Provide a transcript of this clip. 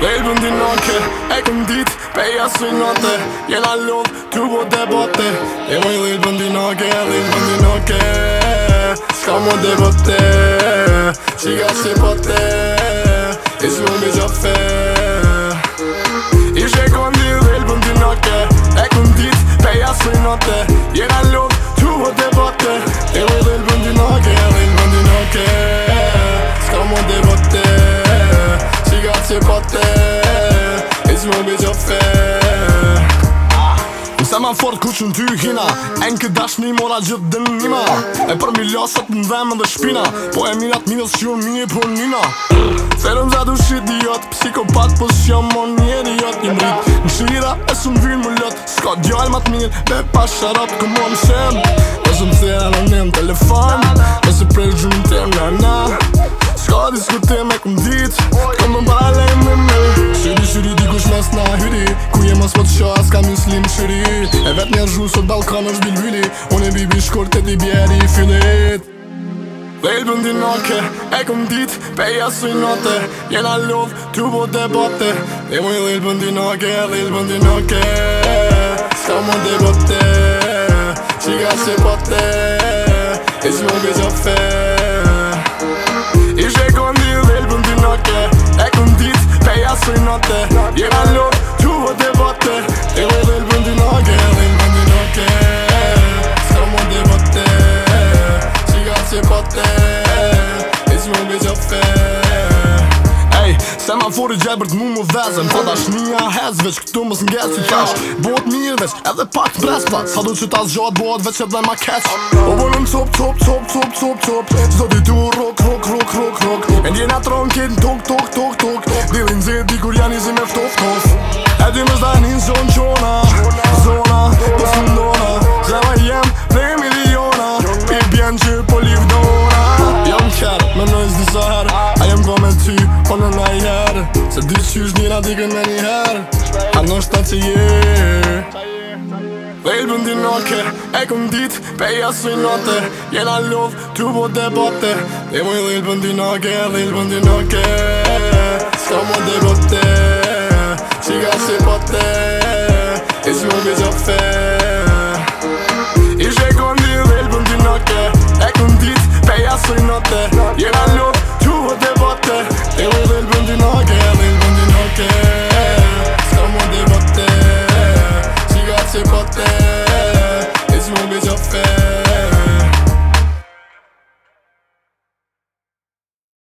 Dhe i lëpëm di nake, e këm ditë, për jasë i nate Jela lëpë, ty vërë debote, e më i di nake Dhe i lëpëm di nake, debote Qiga që i bote, i s'vërë me gjafë I shë këm di dhe di nake, e këm ditë, për jasë i nate Gjithë më bëjtë o fe ah. Se me fort ku që në ty hina E në këtë dash një mora gjithë dhe në njima E për miljasët në dhemë dhe shpina Po e mirat minës që unë një për njina Ferëm za du shi idiot Psikopat për po shi amon një idiot Një mrit në shira e së më vinë më lot Ska djallë më minin minjën Be pa sharap ku më më shem Në zëmë të janë në njën telefon Në telefon shpiri E vet një rëzhu sot balkan është bilbili Unë e bibi shkort e di bjeri i filit Lejt bëndi nake, e këm dit, peja së i note Jena tu bo debote Dhe muj lejt bëndi nake, lejt bëndi nake Sta mu debote, qika se pote Is mu bëj të fe Ishe këm dit, lejt bëndi nake E këm dit, peja së i note Jena tu bo debote Sema fori gjebër të mu mu vezën Po ta shnija hez veç këtu mës ngez si tash Bot mirë veç edhe pak brez pat Sa du që ta zxot bot veç edhe ma keq O po bonën po, cop cop cop cop cop cop Zot i du rok rok rok rok rok E ndjena tronkin Për ditë qysh njëna di kënë me një herë A nështë ta që jë Dhe ilbën di nake E këm ditë, beja së i note Jela lovë, tu po debote Dhe mu i dhe ilbën di nake Dhe ilbën di nake S'koma debote Qika se bote Ismo me që fe fair.